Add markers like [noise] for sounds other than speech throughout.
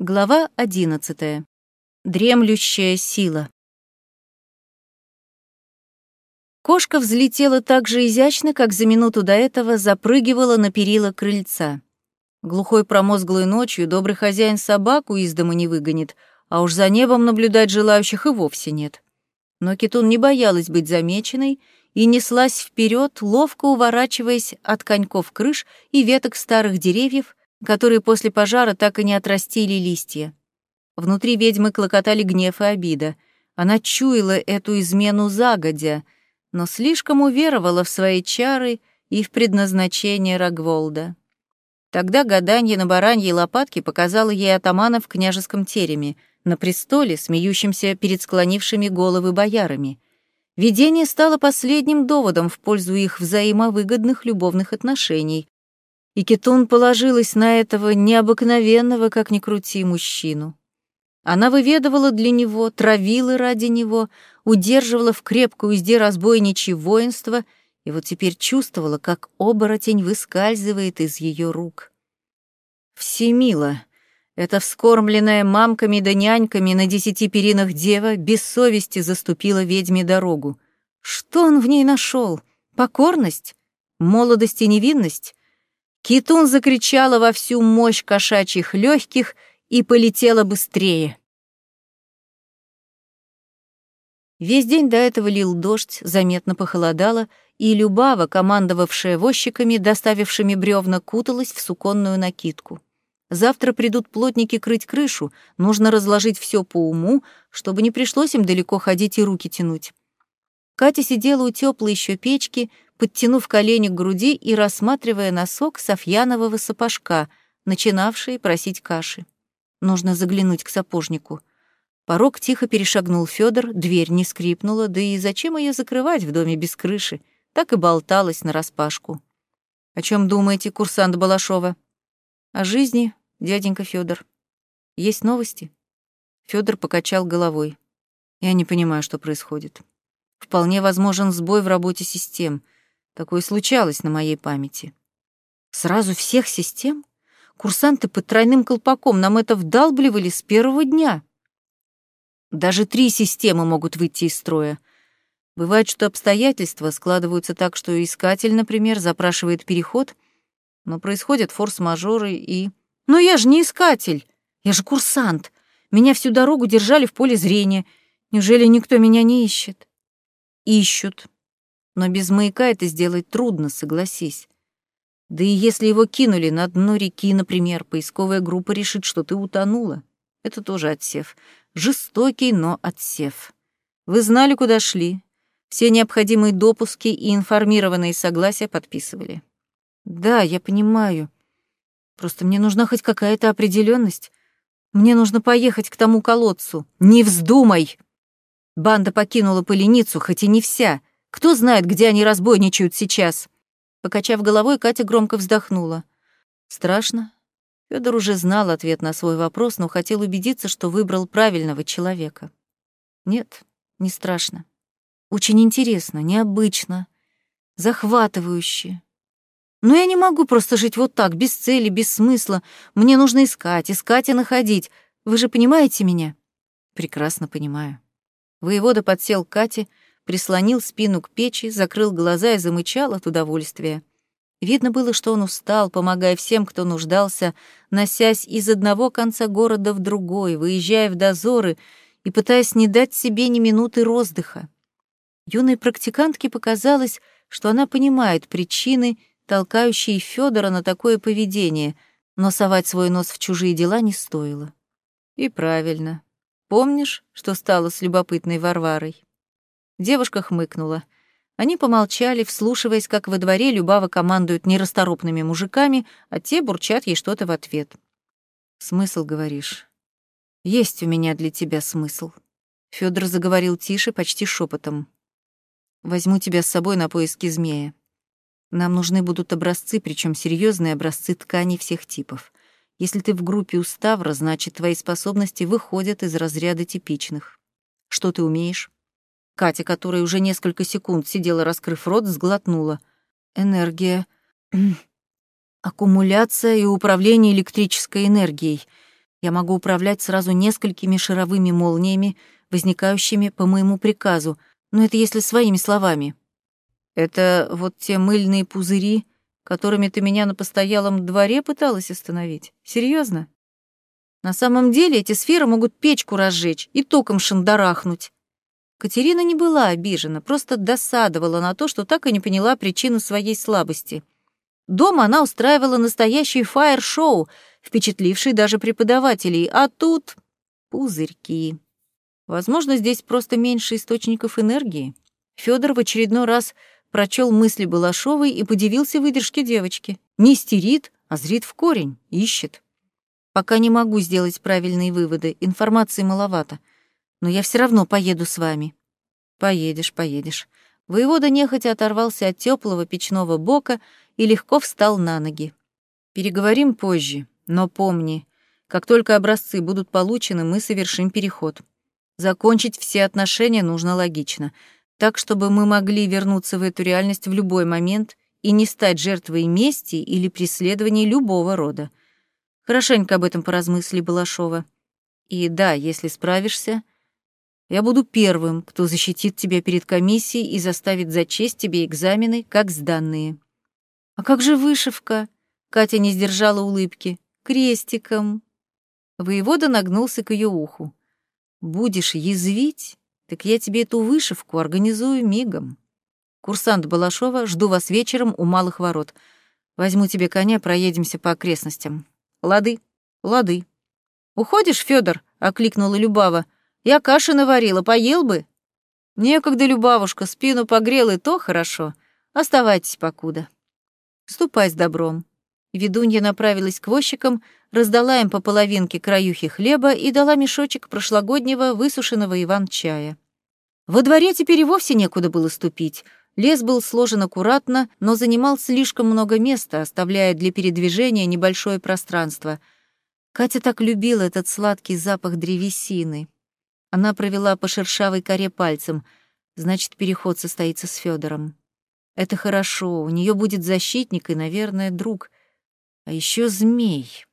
Глава одиннадцатая. Дремлющая сила. Кошка взлетела так же изящно, как за минуту до этого запрыгивала на перила крыльца. Глухой промозглой ночью добрый хозяин собаку из дома не выгонит, а уж за небом наблюдать желающих и вовсе нет. Но Китун не боялась быть замеченной и неслась вперед, ловко уворачиваясь от коньков крыш и веток старых деревьев, которые после пожара так и не отрастили листья. Внутри ведьмы клокотали гнев и обида. Она чуяла эту измену загодя, но слишком уверовала в свои чары и в предназначение Рогволда. Тогда гаданье на бараньей лопатке показало ей атамана в княжеском тереме, на престоле, смеющемся перед склонившими головы боярами. Видение стало последним доводом в пользу их взаимовыгодных любовных отношений, и Кетун положилась на этого необыкновенного, как ни крути, мужчину. Она выведывала для него, травила ради него, удерживала в крепкой узде разбойничье воинство, и вот теперь чувствовала, как оборотень выскальзывает из ее рук. Всемила, эта вскормленная мамками да няньками на десяти перинах дева без совести заступила ведьме дорогу. Что он в ней нашел? Покорность? Молодость и невинность? Китун закричала во всю мощь кошачьих легких и полетела быстрее. Весь день до этого лил дождь, заметно похолодало, и Любава, командовавшая возчиками, доставившими бревна, куталась в суконную накидку. Завтра придут плотники крыть крышу, нужно разложить все по уму, чтобы не пришлось им далеко ходить и руки тянуть. Катя сидела у теплой еще печки, подтянув колени к груди и рассматривая носок софьянового сапожка, начинавший просить каши. Нужно заглянуть к сапожнику. Порог тихо перешагнул Федор, дверь не скрипнула, да и зачем ее закрывать в доме без крыши? Так и болталась нараспашку. О чем думаете, курсант Балашова? О жизни, дяденька Федор. Есть новости? Федор покачал головой. Я не понимаю, что происходит. Вполне возможен сбой в работе систем — Такое случалось на моей памяти. Сразу всех систем? Курсанты под тройным колпаком нам это вдалбливали с первого дня. Даже три системы могут выйти из строя. Бывает, что обстоятельства складываются так, что искатель, например, запрашивает переход, но происходят форс-мажоры и... Но я же не искатель, я же курсант. Меня всю дорогу держали в поле зрения. Неужели никто меня не ищет? Ищут. Но без маяка это сделать трудно, согласись. Да и если его кинули на дно реки, например, поисковая группа решит, что ты утонула. Это тоже отсев. Жестокий, но отсев. Вы знали, куда шли. Все необходимые допуски и информированные согласия подписывали. Да, я понимаю. Просто мне нужна хоть какая-то определенность. Мне нужно поехать к тому колодцу. Не вздумай! Банда покинула поленицу, хоть и не вся — кто знает, где они разбойничают сейчас?» Покачав головой, Катя громко вздохнула. «Страшно?» Федор уже знал ответ на свой вопрос, но хотел убедиться, что выбрал правильного человека. «Нет, не страшно. Очень интересно, необычно, захватывающе. Но я не могу просто жить вот так, без цели, без смысла. Мне нужно искать, искать и находить. Вы же понимаете меня?» «Прекрасно понимаю». Воевода подсел к Кате, прислонил спину к печи, закрыл глаза и замычал от удовольствия. Видно было, что он устал, помогая всем, кто нуждался, носясь из одного конца города в другой, выезжая в дозоры и пытаясь не дать себе ни минуты роздыха. Юной практикантке показалось, что она понимает причины, толкающие Федора на такое поведение, но совать свой нос в чужие дела не стоило. И правильно. Помнишь, что стало с любопытной Варварой? Девушка хмыкнула. Они помолчали, вслушиваясь, как во дворе Любава командует нерасторопными мужиками, а те бурчат ей что-то в ответ. «Смысл, говоришь?» «Есть у меня для тебя смысл», — Фёдор заговорил тише, почти шепотом. «Возьму тебя с собой на поиски змея. Нам нужны будут образцы, причем серьезные образцы тканей всех типов. Если ты в группе у Ставра, значит, твои способности выходят из разряда типичных. Что ты умеешь?» Катя, которая уже несколько секунд сидела, раскрыв рот, сглотнула. Энергия. [clears throat] Аккумуляция и управление электрической энергией. Я могу управлять сразу несколькими шаровыми молниями, возникающими по моему приказу, но это если своими словами. Это вот те мыльные пузыри, которыми ты меня на постоялом дворе пыталась остановить? Серьезно? На самом деле эти сферы могут печку разжечь и током шандарахнуть. Катерина не была обижена, просто досадовала на то, что так и не поняла причину своей слабости. Дома она устраивала настоящий фаер-шоу, впечатливший даже преподавателей, а тут пузырьки. Возможно, здесь просто меньше источников энергии. Федор в очередной раз прочел мысли Балашовой и подивился выдержке девочки. Не истерит, а зрит в корень, ищет. Пока не могу сделать правильные выводы, информации маловато. Но я все равно поеду с вами. Поедешь, поедешь. Воевода нехотя оторвался от теплого печного бока и легко встал на ноги. Переговорим позже, но помни, как только образцы будут получены, мы совершим переход. Закончить все отношения нужно логично, так, чтобы мы могли вернуться в эту реальность в любой момент и не стать жертвой мести или преследования любого рода. Хорошенько об этом поразмысли, Балашова. И да, если справишься, я буду первым, кто защитит тебя перед комиссией и заставит зачесть тебе экзамены, как сданные. А как же вышивка? Катя не сдержала улыбки. Крестиком. Воевода нагнулся к ее уху. Будешь язвить, так я тебе эту вышивку организую мигом. Курсант Балашова, жду вас вечером у малых ворот. Возьму тебе коня, проедемся по окрестностям. Лады, лады. Уходишь, Федор? окликнула Любава. Я каши наварила, поел бы. Некогда, Любавушка, спину погрел, и то хорошо. Оставайтесь покуда. Ступай с добром. Ведунья направилась к возчикам, раздала им по половинке краюхи хлеба и дала мешочек прошлогоднего высушенного иван-чая. Во дворе теперь и вовсе некуда было ступить. Лес был сложен аккуратно, но занимал слишком много места, оставляя для передвижения небольшое пространство. Катя так любила этот сладкий запах древесины. Она провела по шершавой коре пальцем. Значит, переход состоится с Федором. Это хорошо, у нее будет защитник и, наверное, друг. А еще змей.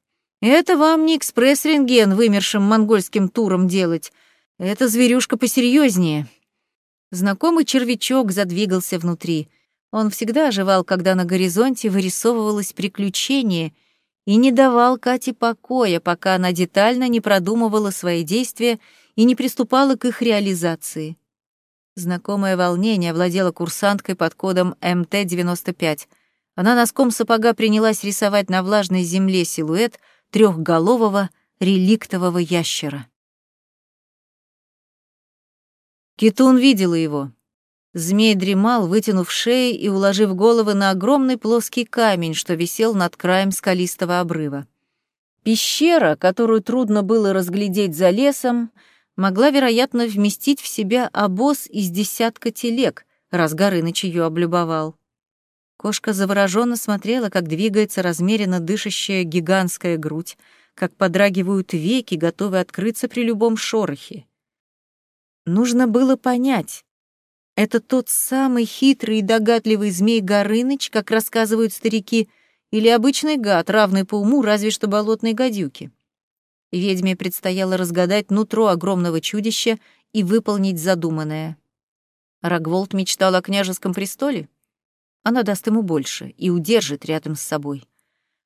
Это вам не экспресс-рентген вымершим монгольским туром делать. Это зверюшка посерьезнее. Знакомый червячок задвигался внутри. Он всегда оживал, когда на горизонте вырисовывалось приключение и не давал Кате покоя, пока она детально не продумывала свои действия и не приступала к их реализации. Знакомое волнение овладело курсанткой под кодом МТ-95. Она носком сапога принялась рисовать на влажной земле силуэт трехголового реликтового ящера. Китун видела его. Змей дремал, вытянув шеи и уложив головы на огромный плоский камень, что висел над краем скалистого обрыва. Пещера, которую трудно было разглядеть за лесом, могла, вероятно, вместить в себя обоз из десятка телег, раз Горыныч ее облюбовал. Кошка завороженно смотрела, как двигается размеренно дышащая гигантская грудь, как подрагивают веки, готовые открыться при любом шорохе. Нужно было понять. Это тот самый хитрый и догадливый змей Горыныч, как рассказывают старики, или обычный гад, равный по уму разве что болотной гадюки. Ведьме предстояло разгадать нутро огромного чудища и выполнить задуманное. Рогволд мечтал о княжеском престоле? Она даст ему больше и удержит рядом с собой.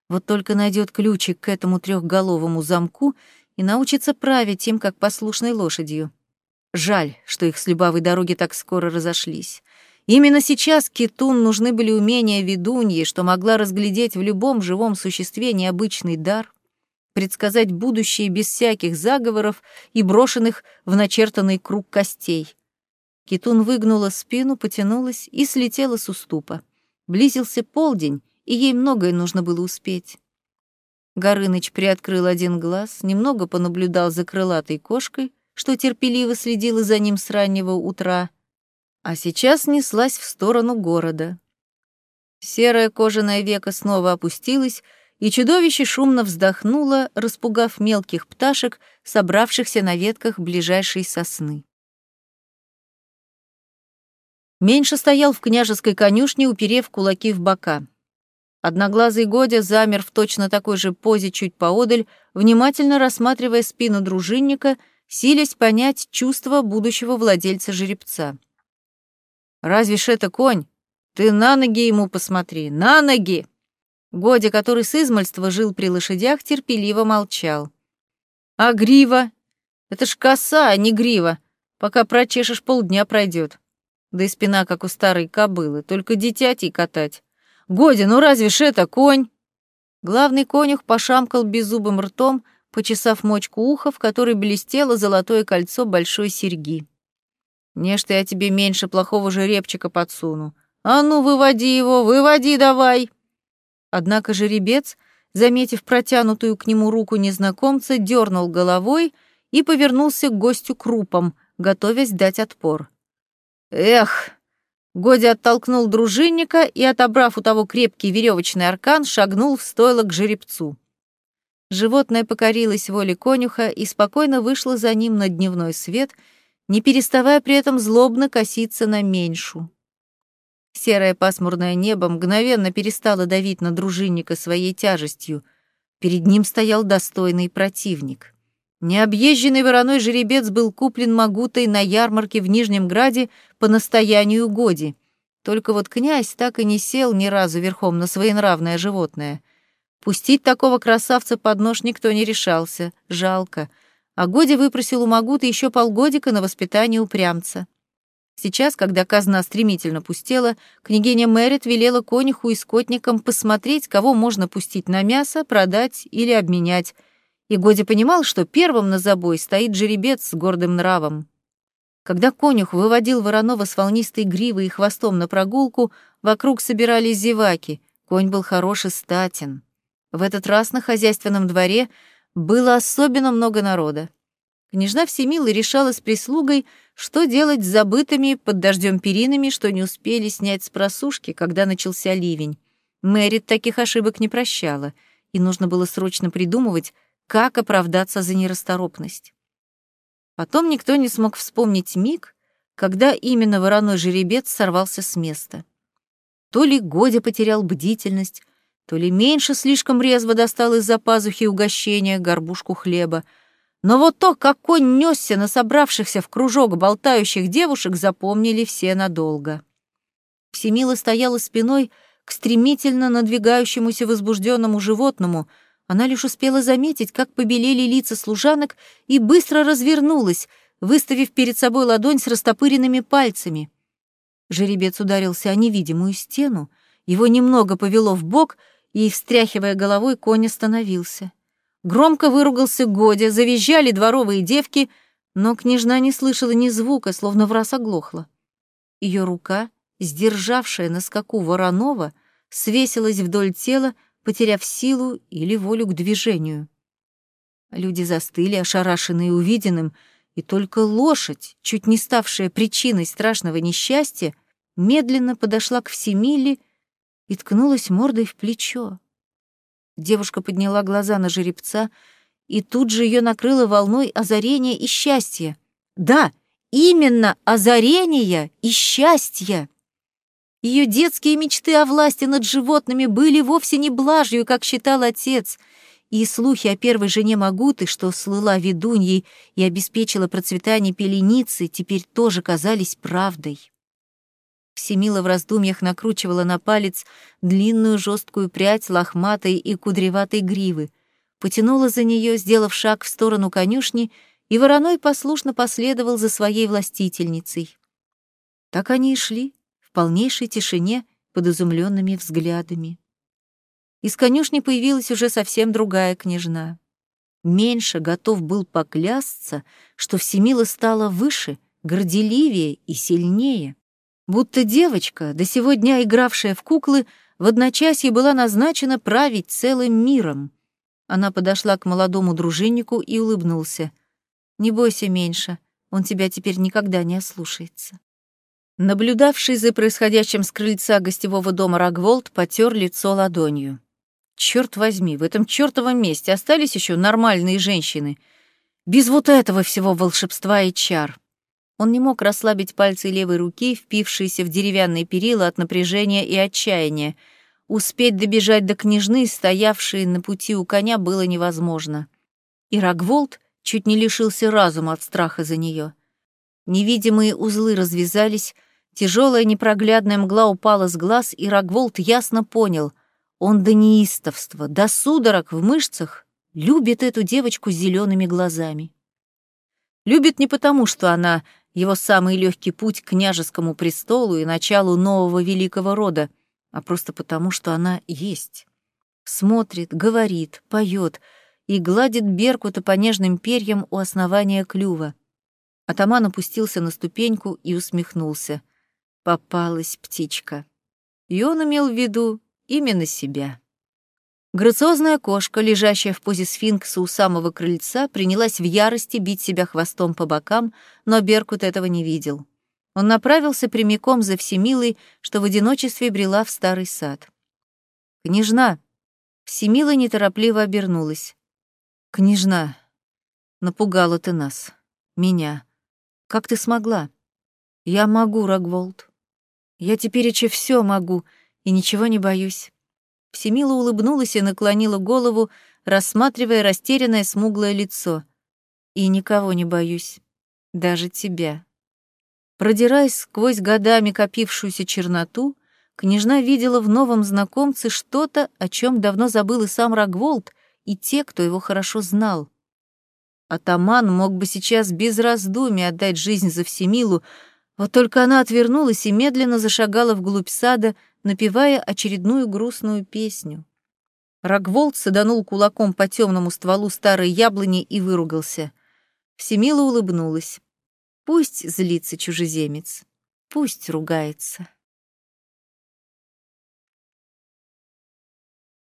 Вот только найдет ключик к этому трехголовому замку и научится править им, как послушной лошадью. Жаль, что их с Любавой дороги так скоро разошлись. Именно сейчас Китун нужны были умения ведуньи, что могла разглядеть в любом живом существе необычный дар, предсказать будущее без всяких заговоров и брошенных в начертанный круг костей. Китун выгнула спину, потянулась и слетела с уступа. Близился полдень, и ей многое нужно было успеть. Горыныч приоткрыл один глаз, немного понаблюдал за крылатой кошкой, что терпеливо следила за ним с раннего утра, а сейчас неслась в сторону города. Серое кожаное веко снова опустилось, и чудовище шумно вздохнуло, распугав мелких пташек, собравшихся на ветках ближайшей сосны. Меньше стоял в княжеской конюшне, уперев кулаки в бока. Одноглазый Годя замер в точно такой же позе чуть поодаль, внимательно рассматривая спину дружинника, силясь понять чувства будущего владельца жеребца. «Разве ж это конь? Ты на ноги ему посмотри, на ноги!» Годя, который с измальства жил при лошадях, терпеливо молчал. «А грива? Это ж коса, а не грива. Пока прочешешь, полдня пройдет. Да и спина, как у старой кобылы, только дитяти катать. Годя, ну разве ж это конь?» Главный конюх пошамкал беззубым ртом, почесав мочку уха, в которой блестело золотое кольцо большой серьги. «Не, что я тебе меньше плохого жеребчика подсуну. А ну, выводи его, выводи давай!» Однако жеребец, заметив протянутую к нему руку незнакомца, дернул головой и повернулся к гостю крупом, готовясь дать отпор. «Эх!» Годи оттолкнул дружинника и, отобрав у того крепкий веревочный аркан, шагнул в стойло к жеребцу. Животное покорилось воле конюха и спокойно вышло за ним на дневной свет, не переставая при этом злобно коситься на меньшу. Серое пасмурное небо мгновенно перестало давить на дружинника своей тяжестью. Перед ним стоял достойный противник. Необъезженный вороной жеребец был куплен Магутой на ярмарке в Нижнем Граде по настоянию Годи. Только вот князь так и не сел ни разу верхом на своенравное животное. Пустить такого красавца под нож никто не решался, жалко. А Годи выпросил у Магуты еще полгодика на воспитание упрямца. Сейчас, когда казна стремительно пустела, княгиня Мэрит велела конюху и скотникам посмотреть, кого можно пустить на мясо, продать или обменять, и Годи понимал, что первым на забой стоит жеребец с гордым нравом. Когда конюх выводил Воронова с волнистой гривой и хвостом на прогулку, вокруг собирались зеваки, конь был хорош и статен. В этот раз на хозяйственном дворе было особенно много народа. Княжна Всемила решала с прислугой, что делать с забытыми под дождем перинами, что не успели снять с просушки, когда начался ливень. Мэрит таких ошибок не прощала, и нужно было срочно придумывать, как оправдаться за нерасторопность? Потом никто не смог вспомнить миг, когда именно вороной жеребец сорвался с места. То ли Годя потерял бдительность, то ли меньше слишком резво достал из-за пазухи угощения горбушку хлеба. Но вот то, как конь несся на собравшихся в кружок болтающих девушек, запомнили все надолго. Всемила стояла спиной к стремительно надвигающемуся возбужденному животному — она лишь успела заметить, как побелели лица служанок, и быстро развернулась, выставив перед собой ладонь с растопыренными пальцами. Жеребец ударился о невидимую стену, его немного повело в бок, и, встряхивая головой, конь остановился. Громко выругался Годя, завизжали дворовые девки, но княжна не слышала ни звука, словно в раз оглохла. Ее рука, сдержавшая на скаку Воронова, свесилась вдоль тела, потеряв силу или волю к движению. Люди застыли, ошарашенные увиденным, и только лошадь, чуть не ставшая причиной страшного несчастья, медленно подошла к Всемиле и ткнулась мордой в плечо. Девушка подняла глаза на жеребца, и тут же ее накрыло волной озарения и счастья. Да, именно озарения и счастья! Ее детские мечты о власти над животными были вовсе не блажью, как считал отец, и слухи о первой жене Магуты, что слыла ведуньей и обеспечила процветание пеленицы, теперь тоже казались правдой. Всемила в раздумьях накручивала на палец длинную жесткую прядь лохматой и кудреватой гривы, потянула за нее, сделав шаг в сторону конюшни, и вороной послушно последовал за своей властительницей. Так они и шли, полнейшей тишине под изумленными взглядами. Из конюшни появилась уже совсем другая княжна. Меньше готов был поклясться, что Всемила стала выше, горделивее и сильнее. Будто девочка, до сего дня игравшая в куклы, в одночасье была назначена править целым миром. Она подошла к молодому дружиннику и улыбнулся. «Не бойся меньше, он тебя теперь никогда не ослушается». Наблюдавший за происходящим с крыльца гостевого дома Рогволд потер лицо ладонью. Черт возьми, в этом чертовом месте остались еще нормальные женщины. Без вот этого всего волшебства и чар. Он не мог расслабить пальцы левой руки, впившиеся в деревянные перила от напряжения и отчаяния. Успеть добежать до княжны, стоявшей на пути у коня, было невозможно. И Рогволд чуть не лишился разума от страха за нее. Невидимые узлы развязались, тяжелая непроглядная мгла упала с глаз, и Рогволд ясно понял — он до неистовства, до судорог в мышцах любит эту девочку с зелеными глазами. Любит не потому, что она его самый легкий путь к княжескому престолу и началу нового великого рода, а просто потому, что она есть. Смотрит, говорит, поет и гладит Беркута по нежным перьям у основания клюва. Атаман опустился на ступеньку и усмехнулся. Попалась птичка. И он имел в виду именно себя. Грациозная кошка, лежащая в позе сфинкса у самого крыльца, принялась в ярости бить себя хвостом по бокам, но Беркут этого не видел. Он направился прямиком за Всемилой, что в одиночестве брела в старый сад. «Княжна!» Всемила неторопливо обернулась. «Княжна, напугала ты нас. Меня. Как ты смогла?» «Я могу, Рогволд. Я теперь еще все могу и ничего не боюсь. Всемила улыбнулась и наклонила голову, рассматривая растерянное смуглое лицо. «И никого не боюсь. Даже тебя». Продираясь сквозь годами копившуюся черноту, княжна видела в новом знакомце что-то, о чем давно забыл и сам Рогволд, и те, кто его хорошо знал. Атаман мог бы сейчас без раздумий отдать жизнь за Всемилу, вот только она отвернулась и медленно зашагала вглубь сада, напевая очередную грустную песню. Рогволд саданул кулаком по темному стволу старой яблони и выругался. Всемила улыбнулась. Пусть злится чужеземец, пусть ругается.